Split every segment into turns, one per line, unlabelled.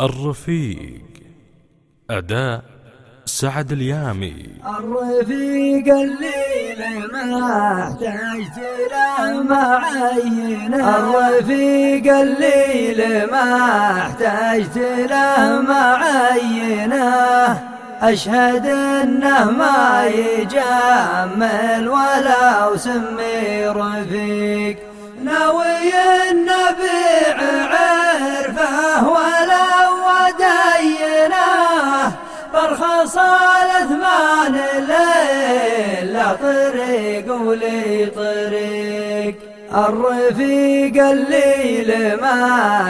الرفيق. أداء سعد اليامي.
الرفيق الليل ما احتجت له معينه الرفيق الليل ما احتجت له معينه أشهد إنه ما يجمل ولا وسمي رفيق. برخصال ثمان الليل لا طريق ولي طريق. الرفيق الليل ما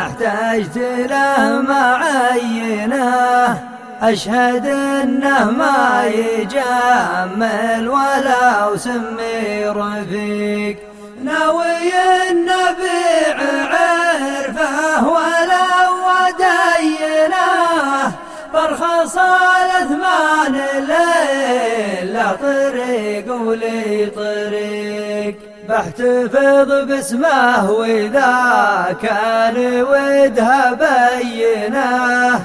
احتجت له معينه أشهد إنه ما يجمل ولا وسمي رفيق. ناوي النبيع عرفه ولا ودينه. برخصال ثمان لا طريق ولي طريق. بحتفظ باسمه وإذا كان ودها بينه.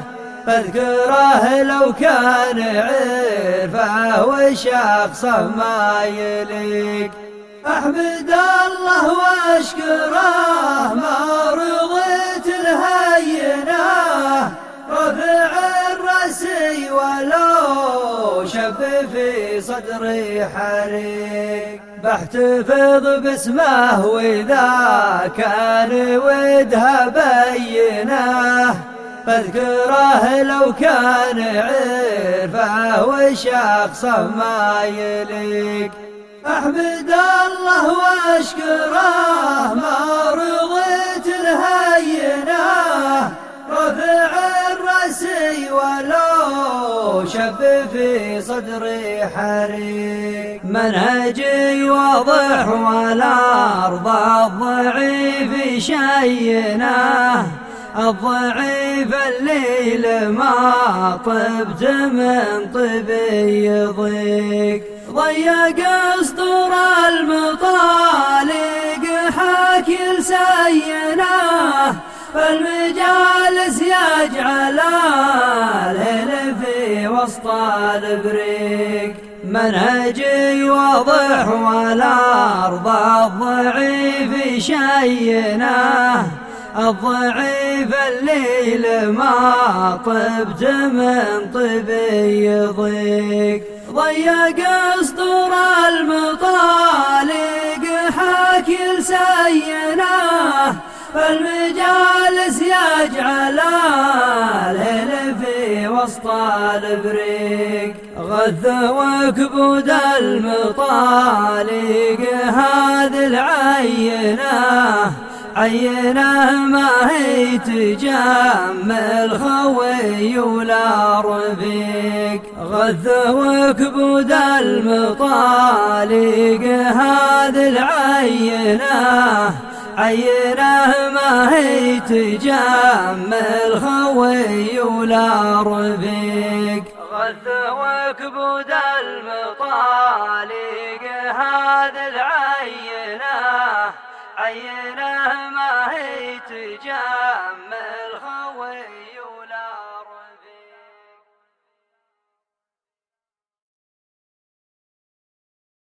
بذكره لو كان عرفه وشخصه ما يليق. أحمد الله وأشكره ما ولو شب في صدري حريق بحتفظ باسمه وإذا كان ودها بينه. بذكره لو كان عرفه وشخصه ما يليق. أحمد الله وأشكره ما ولو شب في صدري حريق. منهجي واضح والأرض الضعيف شينه. الضعيف الليل ما طبت من طبي يضيق. ضيق اسطور المطالق حاكي لسينه فالمجالس يجعل وسط البريق منهجي واضح والأرض الضعيف شينه. الضعيف الليل ما طبت من طبي يضيق. ضيق اسطور المطالق حاكي لسينه فالمجالس يجعل في وسط البريق غث وكبود المطالق. هذه العينة عينة ما هي تجمل خوي ولا رفيق غث وكبود المطالق. هذه العينة عينه ما هي تجمل خوي ولا رفيق غث وكبود المطالق هذه العينه عينه ما هي تجمل